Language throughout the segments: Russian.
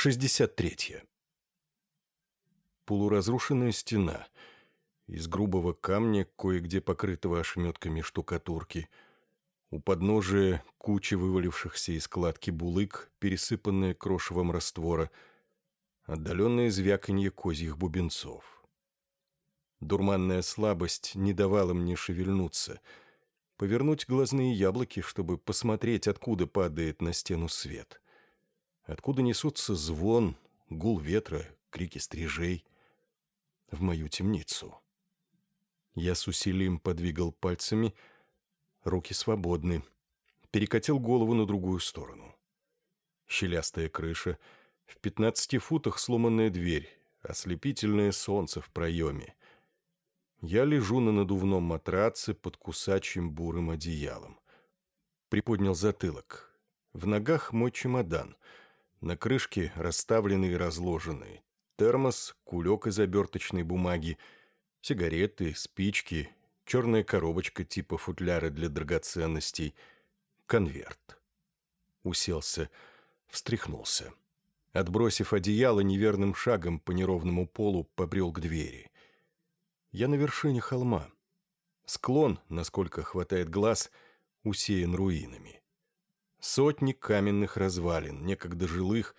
63. Полуразрушенная стена. Из грубого камня, кое-где покрытого ошметками штукатурки. У подножия куча вывалившихся из кладки булык, пересыпанная крошевом раствора. Отдаленное звяканье козьих бубенцов. Дурманная слабость не давала мне шевельнуться. Повернуть глазные яблоки, чтобы посмотреть, откуда падает на стену свет — откуда несутся звон, гул ветра, крики стрижей. В мою темницу. Я с усилием подвигал пальцами, руки свободны, перекатил голову на другую сторону. Щелястая крыша, в пятнадцати футах сломанная дверь, ослепительное солнце в проеме. Я лежу на надувном матраце под кусачим бурым одеялом. Приподнял затылок. В ногах мой чемодан — на крышке расставлены и разложены термос, кулек из оберточной бумаги, сигареты, спички, черная коробочка типа футляра для драгоценностей, конверт. Уселся, встряхнулся. Отбросив одеяло, неверным шагом по неровному полу побрел к двери. Я на вершине холма. Склон, насколько хватает глаз, усеян руинами. Сотни каменных развалин, некогда жилых,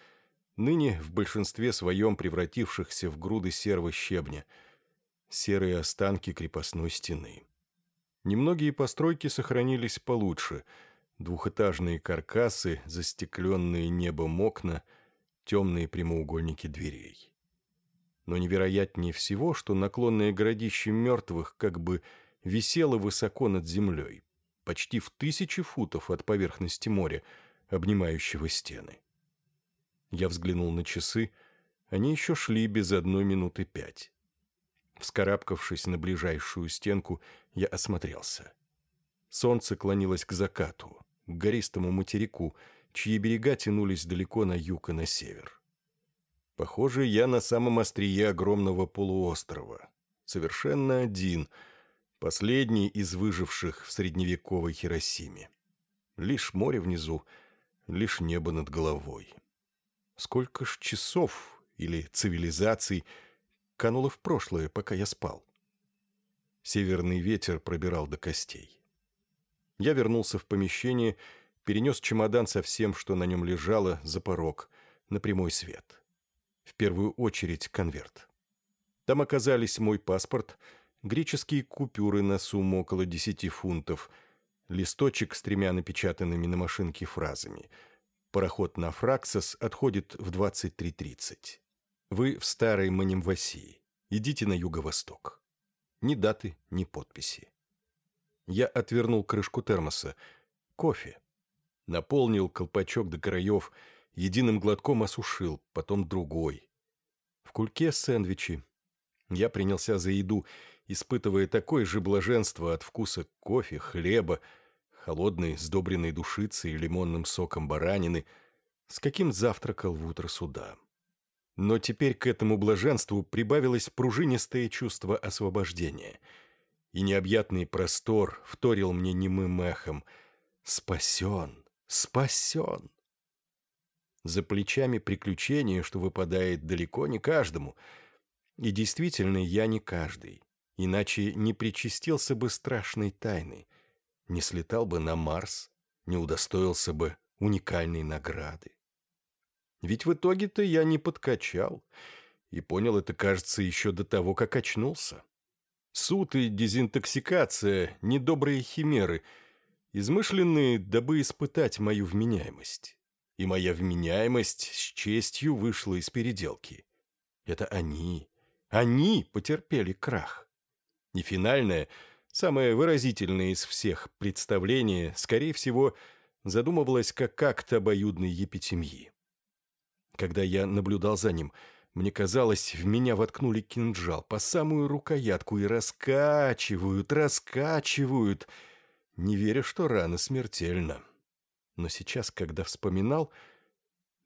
ныне в большинстве своем превратившихся в груды серого щебня, серые останки крепостной стены. Немногие постройки сохранились получше, двухэтажные каркасы, застекленные небом окна, темные прямоугольники дверей. Но невероятнее всего, что наклонное городище мертвых как бы висело высоко над землей, почти в тысячи футов от поверхности моря, обнимающего стены. Я взглянул на часы, они еще шли без одной минуты пять. Вскарабкавшись на ближайшую стенку, я осмотрелся. Солнце клонилось к закату, к гористому материку, чьи берега тянулись далеко на юг и на север. Похоже, я на самом острие огромного полуострова. Совершенно один — Последний из выживших в средневековой Хиросиме. Лишь море внизу, лишь небо над головой. Сколько ж часов или цивилизаций кануло в прошлое, пока я спал? Северный ветер пробирал до костей. Я вернулся в помещение, перенес чемодан со всем, что на нем лежало, за порог, на прямой свет. В первую очередь конверт. Там оказались мой паспорт — греческие купюры на сумму около 10 фунтов, листочек с тремя напечатанными на машинке фразами. Пароход на Фраксос отходит в 23.30. Вы в старой Манимвасии. Идите на юго-восток. Ни даты, ни подписи. Я отвернул крышку термоса. Кофе. Наполнил колпачок до краев, единым глотком осушил, потом другой. В кульке сэндвичи. Я принялся за еду испытывая такое же блаженство от вкуса кофе, хлеба, холодной сдобренной душицей и лимонным соком баранины, с каким завтракал в утро суда. Но теперь к этому блаженству прибавилось пружинистое чувство освобождения, и необъятный простор вторил мне немым эхом «Спасен! Спасен!» За плечами приключения, что выпадает далеко не каждому, и действительно я не каждый иначе не причастился бы страшной тайны, не слетал бы на Марс, не удостоился бы уникальной награды. Ведь в итоге-то я не подкачал, и понял это, кажется, еще до того, как очнулся. Суд и дезинтоксикация — недобрые химеры, измышленные, дабы испытать мою вменяемость. И моя вменяемость с честью вышла из переделки. Это они, они потерпели крах. Не финальное, самое выразительное из всех представление, скорее всего, задумывалось как акт обоюдной епитемьи. Когда я наблюдал за ним, мне казалось, в меня воткнули кинжал по самую рукоятку и раскачивают, раскачивают, не веря, что рана смертельна. Но сейчас, когда вспоминал,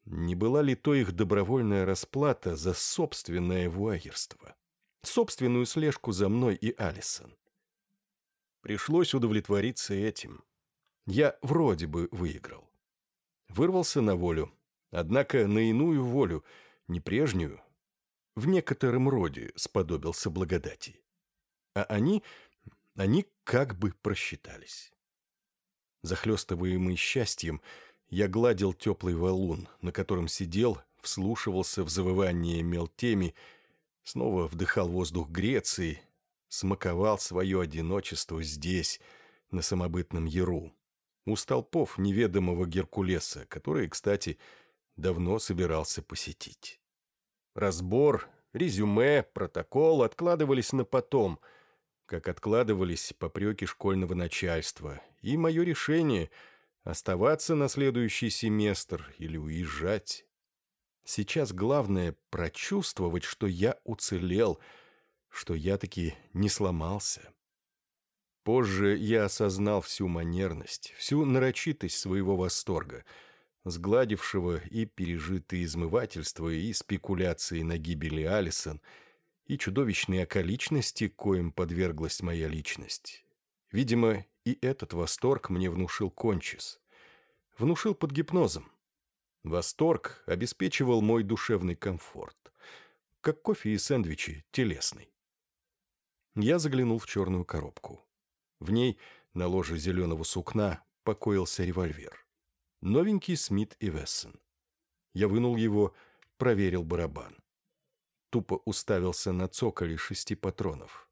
не была ли то их добровольная расплата за собственное вуайерство? Собственную слежку за мной и Алисон. Пришлось удовлетвориться этим. Я вроде бы выиграл. Вырвался на волю, Однако на иную волю, не прежнюю, в некотором роде сподобился благодати. А они, они как бы просчитались. Захлестываемый счастьем, я гладил теплый валун, на котором сидел, вслушивался в завывание мелтеми, снова вдыхал воздух Греции, смаковал свое одиночество здесь, на самобытном Яру, у столпов неведомого Геркулеса, который, кстати, давно собирался посетить. Разбор, резюме, протокол откладывались на потом, как откладывались попреки школьного начальства, и мое решение — оставаться на следующий семестр или уезжать. Сейчас главное — прочувствовать, что я уцелел, что я таки не сломался. Позже я осознал всю манерность, всю нарочитость своего восторга — сгладившего и пережитые измывательства, и спекуляции на гибели Алисон, и чудовищные околичности, коим подверглась моя личность. Видимо, и этот восторг мне внушил Кончис. Внушил под гипнозом. Восторг обеспечивал мой душевный комфорт. Как кофе и сэндвичи, телесный. Я заглянул в черную коробку. В ней, на ложе зеленого сукна, покоился револьвер. Новенький Смит и Вессон. Я вынул его, проверил барабан. Тупо уставился на цоколи шести патронов.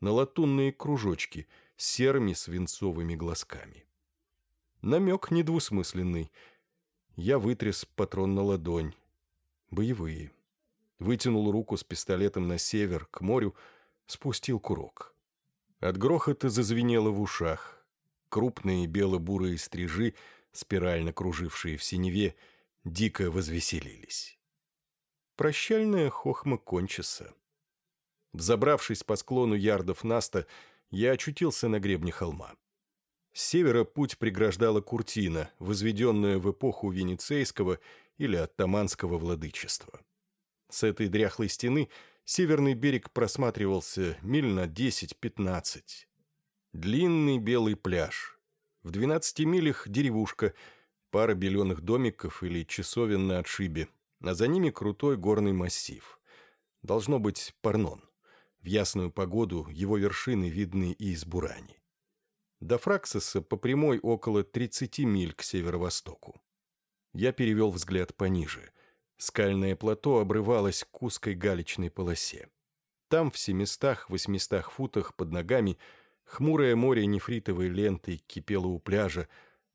На латунные кружочки с серыми свинцовыми глазками. Намек недвусмысленный. Я вытряс патрон на ладонь. Боевые. Вытянул руку с пистолетом на север, к морю, спустил курок. От грохота зазвенело в ушах. Крупные бело-бурые стрижи — спирально кружившие в синеве, дико возвеселились. Прощальная хохма кончится. Взобравшись по склону ярдов Наста, я очутился на гребне холма. С севера путь преграждала Куртина, возведенная в эпоху Венецейского или Оттаманского владычества. С этой дряхлой стены северный берег просматривался миль на 10-15. Длинный белый пляж, в двенадцати милях деревушка, пара беленых домиков или часовен на отшибе, а за ними крутой горный массив. Должно быть Парнон. В ясную погоду его вершины видны и из Бурани. До Фраксоса по прямой около 30 миль к северо-востоку. Я перевел взгляд пониже. Скальное плато обрывалось к узкой галечной полосе. Там, в семистах-восьмистах футах под ногами, Хмурое море нефритовой лентой кипело у пляжа,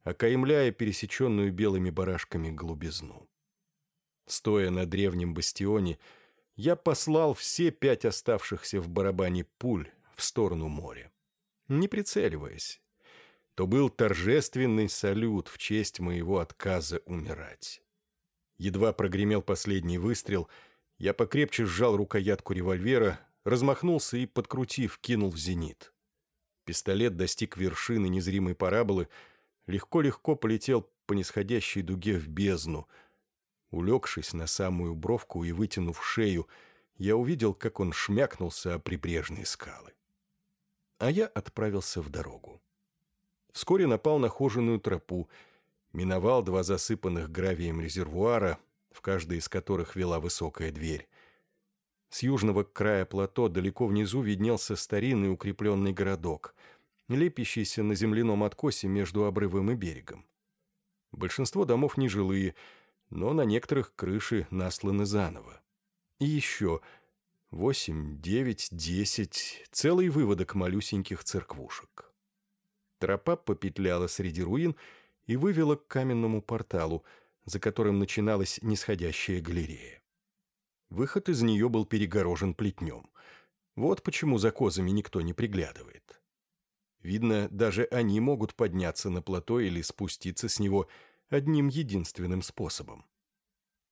окаймляя пересеченную белыми барашками глубизну. Стоя на древнем бастионе, я послал все пять оставшихся в барабане пуль в сторону моря. Не прицеливаясь. То был торжественный салют в честь моего отказа умирать. Едва прогремел последний выстрел, я покрепче сжал рукоятку револьвера, размахнулся и, подкрутив, кинул в зенит. Пистолет достиг вершины незримой параболы, легко-легко полетел по нисходящей дуге в бездну. Улегшись на самую бровку и вытянув шею, я увидел, как он шмякнулся о прибрежные скалы. А я отправился в дорогу. Вскоре напал на хоженую тропу, миновал два засыпанных гравием резервуара, в каждой из которых вела высокая дверь. С южного края плато далеко внизу виднелся старинный укрепленный городок, лепящийся на земляном откосе между обрывом и берегом. Большинство домов нежилые, но на некоторых крыши насланы заново. И еще восемь, девять, десять, целый выводок малюсеньких церквушек. Тропа попетляла среди руин и вывела к каменному порталу, за которым начиналась нисходящая галерея. Выход из нее был перегорожен плетнем. Вот почему за козами никто не приглядывает. Видно, даже они могут подняться на плато или спуститься с него одним единственным способом.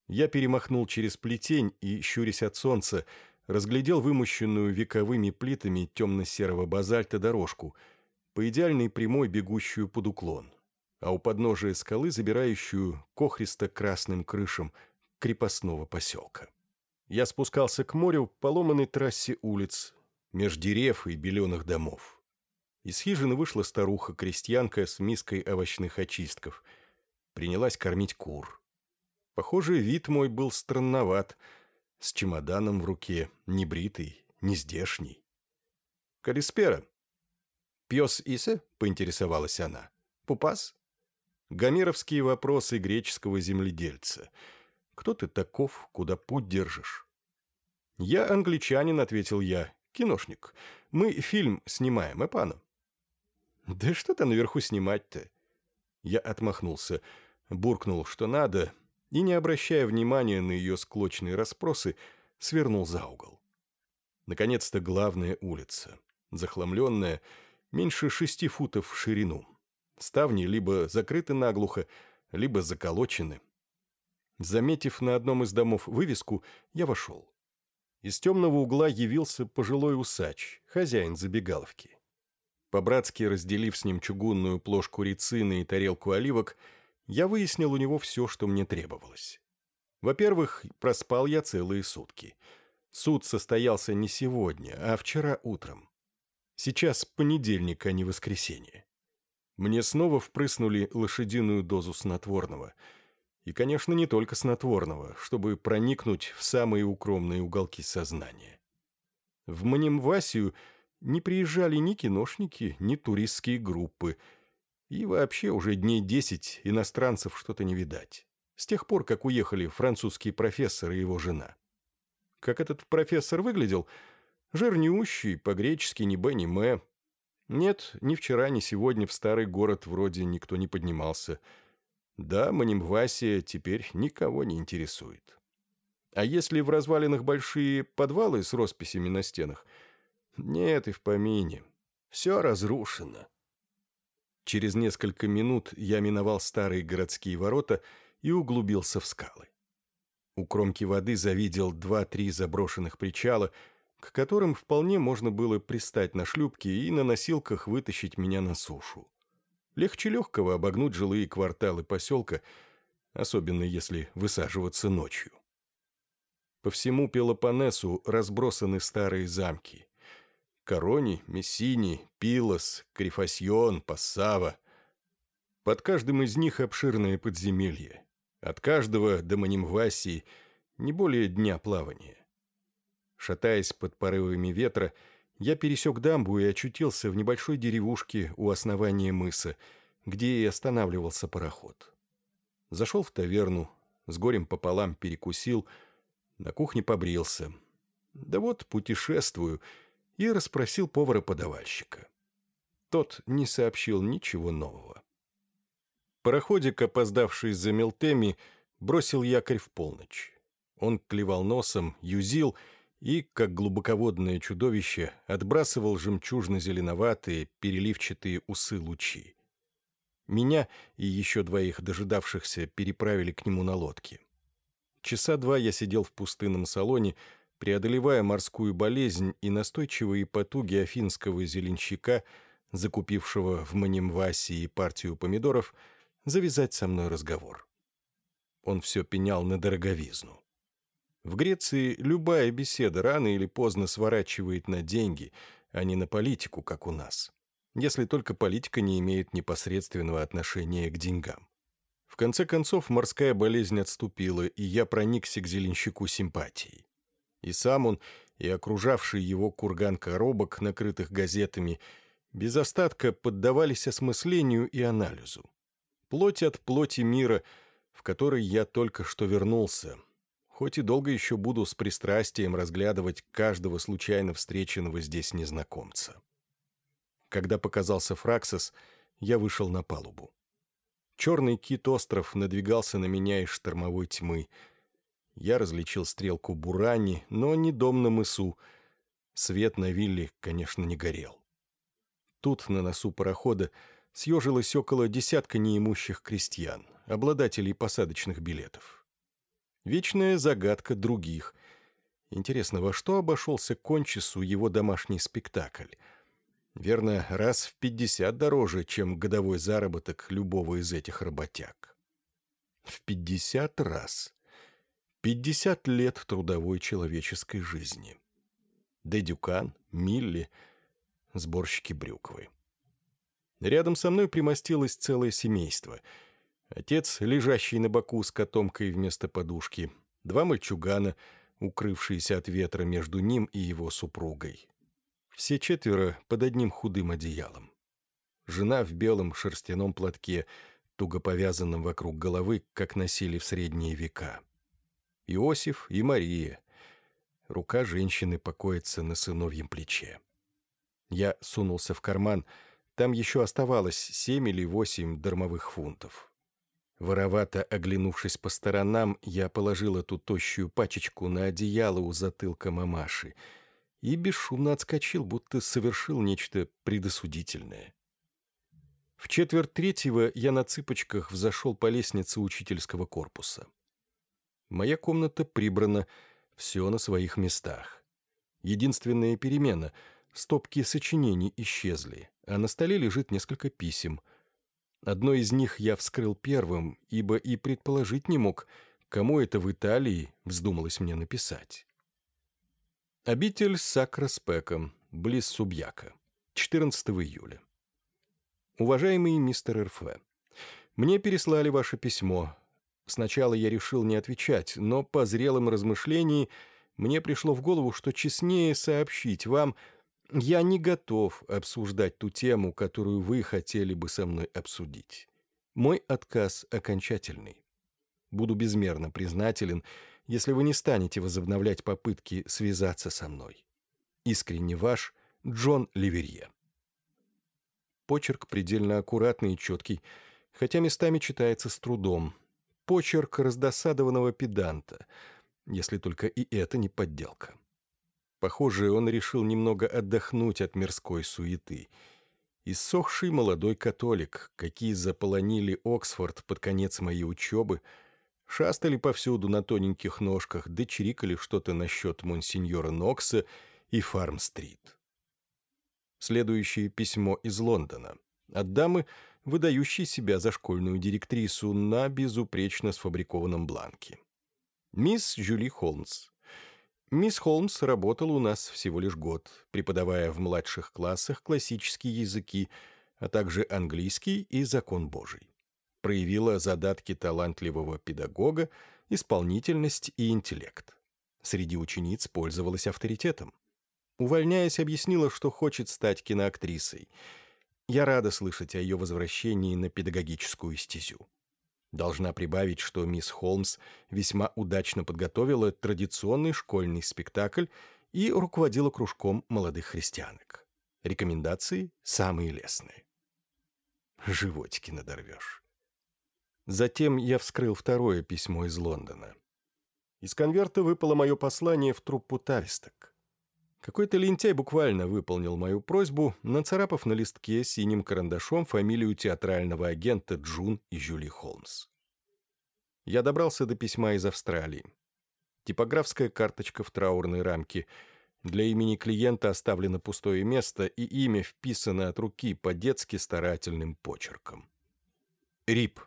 Я перемахнул через плетень и, щурясь от солнца, разглядел вымощенную вековыми плитами темно-серого базальта дорожку, по идеальной прямой бегущую под уклон, а у подножия скалы забирающую кохристо-красным крышам крепостного поселка. Я спускался к морю по ломаной трассе улиц, меж дерев и беленых домов. Из хижины вышла старуха-крестьянка с миской овощных очистков. Принялась кормить кур. Похоже, вид мой был странноват, с чемоданом в руке, небритый, нездешний. «Калиспера!» «Пьес Исе?» — поинтересовалась она. «Пупас?» Гомеровские вопросы греческого земледельца. «Кто ты таков, куда путь держишь?» «Я англичанин», — ответил я, — «киношник. Мы фильм снимаем, Эпану». «Да что там наверху снимать-то?» Я отмахнулся, буркнул, что надо, и, не обращая внимания на ее склочные расспросы, свернул за угол. Наконец-то главная улица, захламленная, меньше шести футов в ширину. Ставни либо закрыты наглухо, либо заколочены. Заметив на одном из домов вывеску, я вошел. Из темного угла явился пожилой усач, хозяин забегаловки. По-братски разделив с ним чугунную плошку рецины и тарелку оливок, я выяснил у него все, что мне требовалось. Во-первых, проспал я целые сутки. Суд состоялся не сегодня, а вчера утром. Сейчас понедельник, а не воскресенье. Мне снова впрыснули лошадиную дозу снотворного. И, конечно, не только снотворного, чтобы проникнуть в самые укромные уголки сознания. В Манимвасию не приезжали ни киношники, ни туристские группы. И вообще уже дней десять иностранцев что-то не видать. С тех пор, как уехали французский профессор и его жена. Как этот профессор выглядел? Жирнющий, по-гречески ни б, ни м. Нет, ни вчера, ни сегодня в старый город вроде никто не поднимался. Да, Манимвасия теперь никого не интересует. А если в развалинах большие подвалы с росписями на стенах – нет и в помине. Все разрушено. Через несколько минут я миновал старые городские ворота и углубился в скалы. У кромки воды завидел два-три заброшенных причала, к которым вполне можно было пристать на шлюпке и на носилках вытащить меня на сушу. Легче легкого обогнуть жилые кварталы поселка, особенно если высаживаться ночью. По всему Пелопоннесу разбросаны старые замки. Корони, Мессини, Пилос, Крифасьон, Пассава. Под каждым из них обширное подземелье. От каждого до Манимвасии не более дня плавания. Шатаясь под порывами ветра, я пересек дамбу и очутился в небольшой деревушке у основания мыса, где и останавливался пароход. Зашел в таверну, с горем пополам перекусил, на кухне побрился. Да вот путешествую — и расспросил повара-подавальщика. Тот не сообщил ничего нового. Пароходик, опоздавший за Мелтеми, бросил якорь в полночь. Он клевал носом, юзил и, как глубоководное чудовище, отбрасывал жемчужно-зеленоватые, переливчатые усы лучи. Меня и еще двоих дожидавшихся переправили к нему на лодке. Часа два я сидел в пустынном салоне, преодолевая морскую болезнь и настойчивые потуги афинского зеленщика, закупившего в Манимвасии партию помидоров, завязать со мной разговор. Он все пенял на дороговизну. В Греции любая беседа рано или поздно сворачивает на деньги, а не на политику, как у нас, если только политика не имеет непосредственного отношения к деньгам. В конце концов, морская болезнь отступила, и я проникся к зеленщику симпатией. И сам он, и окружавший его курган коробок, накрытых газетами, без остатка поддавались осмыслению и анализу. Плоть от плоти мира, в который я только что вернулся, хоть и долго еще буду с пристрастием разглядывать каждого случайно встреченного здесь незнакомца. Когда показался Фраксос, я вышел на палубу. Черный кит-остров надвигался на меня из штормовой тьмы — я различил стрелку Бурани, но не дом на мысу. Свет на вилле, конечно, не горел. Тут, на носу парохода, съежилось около десятка неимущих крестьян, обладателей посадочных билетов. Вечная загадка других. Интересно, во что обошелся Кончису его домашний спектакль? Верно, раз в пятьдесят дороже, чем годовой заработок любого из этих работяг. В пятьдесят раз. Пятьдесят лет трудовой человеческой жизни. Дедюкан, Милли, сборщики брюквы. Рядом со мной примостилось целое семейство. Отец, лежащий на боку с котомкой вместо подушки. Два мальчугана, укрывшиеся от ветра между ним и его супругой. Все четверо под одним худым одеялом. Жена в белом шерстяном платке, туго повязанном вокруг головы, как носили в средние века. Иосиф и Мария. Рука женщины покоится на сыновьем плече. Я сунулся в карман, там еще оставалось семь или восемь дармовых фунтов. Воровато оглянувшись по сторонам, я положил эту тощую пачечку на одеяло у затылка мамаши — и бесшумно отскочил, будто совершил нечто предосудительное. В четверть третьего я на цыпочках взошел по лестнице учительского корпуса. Моя комната прибрана, все на своих местах. Единственная перемена — стопки сочинений исчезли, а на столе лежит несколько писем. Одно из них я вскрыл первым, ибо и предположить не мог, кому это в Италии вздумалось мне написать. Обитель Сакра Спека, близ Субьяка, 14 июля. Уважаемый мистер РФ, мне переслали ваше письмо. Сначала я решил не отвечать, но по зрелым размышлениям мне пришло в голову, что честнее сообщить вам, я не готов обсуждать ту тему, которую вы хотели бы со мной обсудить. Мой отказ окончательный. Буду безмерно признателен, если вы не станете возобновлять попытки связаться со мной. Искренне ваш Джон Ливерье. Почерк предельно аккуратный и четкий, хотя местами читается с трудом. Почерк раздосадованного педанта, если только и это не подделка. Похоже, он решил немного отдохнуть от мирской суеты. Иссохший молодой католик, какие заполонили Оксфорд под конец моей учебы — шастали повсюду на тоненьких ножках, да чирикали что-то насчет монсеньора Нокса и Фарм-стрит. Следующее письмо из Лондона. От дамы, выдающей себя за школьную директрису на безупречно сфабрикованном бланке. Мисс Жюли Холмс. Мисс Холмс работала у нас всего лишь год, преподавая в младших классах классические языки, а также английский и закон Божий проявила задатки талантливого педагога, исполнительность и интеллект. Среди учениц пользовалась авторитетом. Увольняясь, объяснила, что хочет стать киноактрисой. Я рада слышать о ее возвращении на педагогическую стезю. Должна прибавить, что мисс Холмс весьма удачно подготовила традиционный школьный спектакль и руководила кружком молодых христианок. Рекомендации самые лестные. Животики надорвешь. Затем я вскрыл второе письмо из Лондона. Из конверта выпало мое послание в труппу Тависток. Какой-то лентяй буквально выполнил мою просьбу, нацарапав на листке синим карандашом фамилию театрального агента Джун и Жюли Холмс. Я добрался до письма из Австралии. Типографская карточка в траурной рамке. Для имени клиента оставлено пустое место, и имя вписано от руки по-детски старательным почерком. Рип.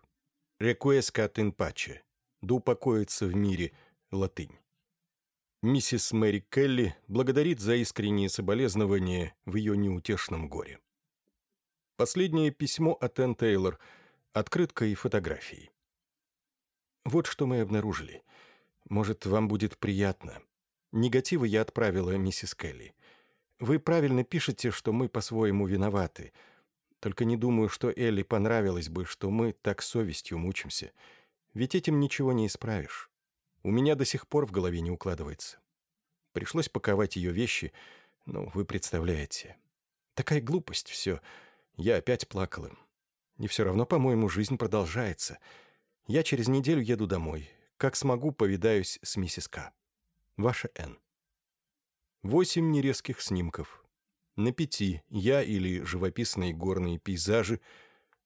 «Рекуэскат ин паче» — «Да упокоится в мире» — латынь. Миссис Мэри Келли благодарит за искренние соболезнования в ее неутешном горе. Последнее письмо от Энн Тейлор, открытка и фотографии. Вот что мы обнаружили. Может, вам будет приятно. Негативы я отправила миссис Келли. Вы правильно пишете, что мы по-своему виноваты — только не думаю, что Элли понравилось бы, что мы так совестью мучимся. Ведь этим ничего не исправишь. У меня до сих пор в голове не укладывается. Пришлось паковать ее вещи, ну, вы представляете. Такая глупость все. Я опять плакала. И все равно, по-моему, жизнь продолжается. Я через неделю еду домой. Как смогу, повидаюсь с миссис К. Ваша Н. Восемь нерезких снимков. На пяти я или живописные горные пейзажи,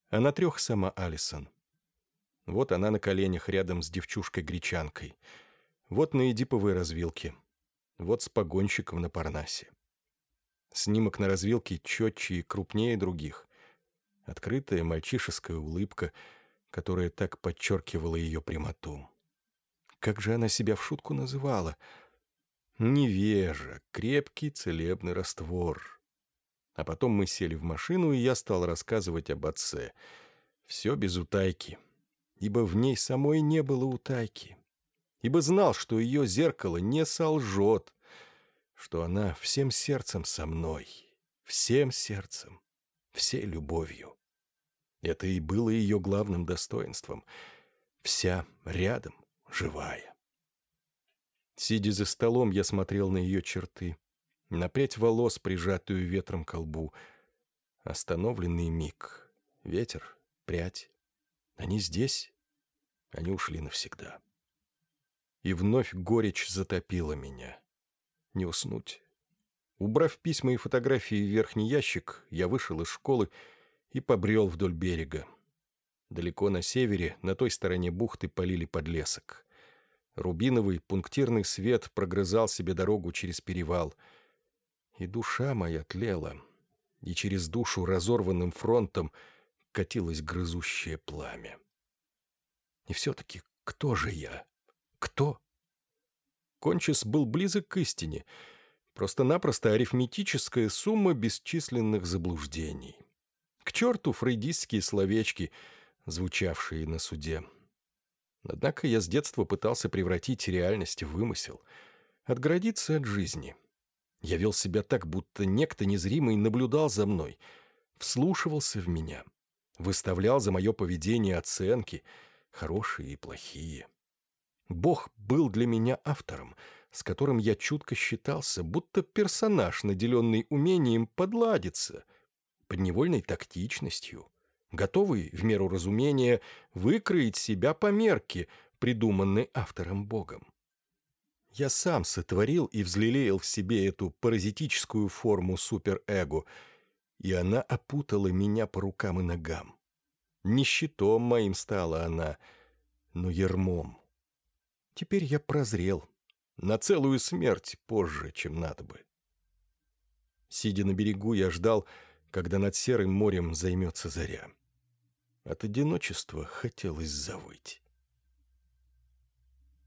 а на трех сама Алисон. Вот она на коленях рядом с девчушкой-гречанкой. Вот на эдиповой развилке. Вот с погонщиком на Парнасе. Снимок на развилке четче и крупнее других. Открытая мальчишеская улыбка, которая так подчеркивала ее прямоту. Как же она себя в шутку называла? Невежа, крепкий целебный раствор. А потом мы сели в машину, и я стал рассказывать об отце. Все без утайки. Ибо в ней самой не было утайки, ибо знал, что ее зеркало не солжет, что она всем сердцем со мной, всем сердцем, всей любовью. Это и было ее главным достоинством. Вся рядом, живая. Сидя за столом, я смотрел на ее черты, на прядь волос, прижатую ветром к лбу. Остановленный миг. Ветер, прядь. Они здесь. Они ушли навсегда. И вновь горечь затопила меня. Не уснуть. Убрав письма и фотографии в верхний ящик, я вышел из школы и побрел вдоль берега. Далеко на севере, на той стороне бухты, полили подлесок. Рубиновый пунктирный свет прогрызал себе дорогу через перевал. И душа моя тлела, и через душу разорванным фронтом катилось грызущее пламя. И все-таки кто же я? Кто? Кончис был близок к истине, просто-напросто арифметическая сумма бесчисленных заблуждений. К черту фрейдистские словечки, звучавшие на суде. Однако я с детства пытался превратить реальность в вымысел, отгородиться от жизни. Я вел себя так, будто некто незримый наблюдал за мной, вслушивался в меня, выставлял за мое поведение оценки, хорошие и плохие. Бог был для меня автором, с которым я чутко считался, будто персонаж, наделенный умением подладиться — подневольной тактичностью, готовый, в меру разумения, выкроить себя по мерке, придуманной автором Богом. Я сам сотворил и взлелеял в себе эту паразитическую форму суперэго, и она опутала меня по рукам и ногам. Не щитом моим стала она, но ермом. Теперь я прозрел, на целую смерть позже, чем надо бы. Сидя на берегу, я ждал, когда над серым морем займется заря. От одиночества хотелось завыть.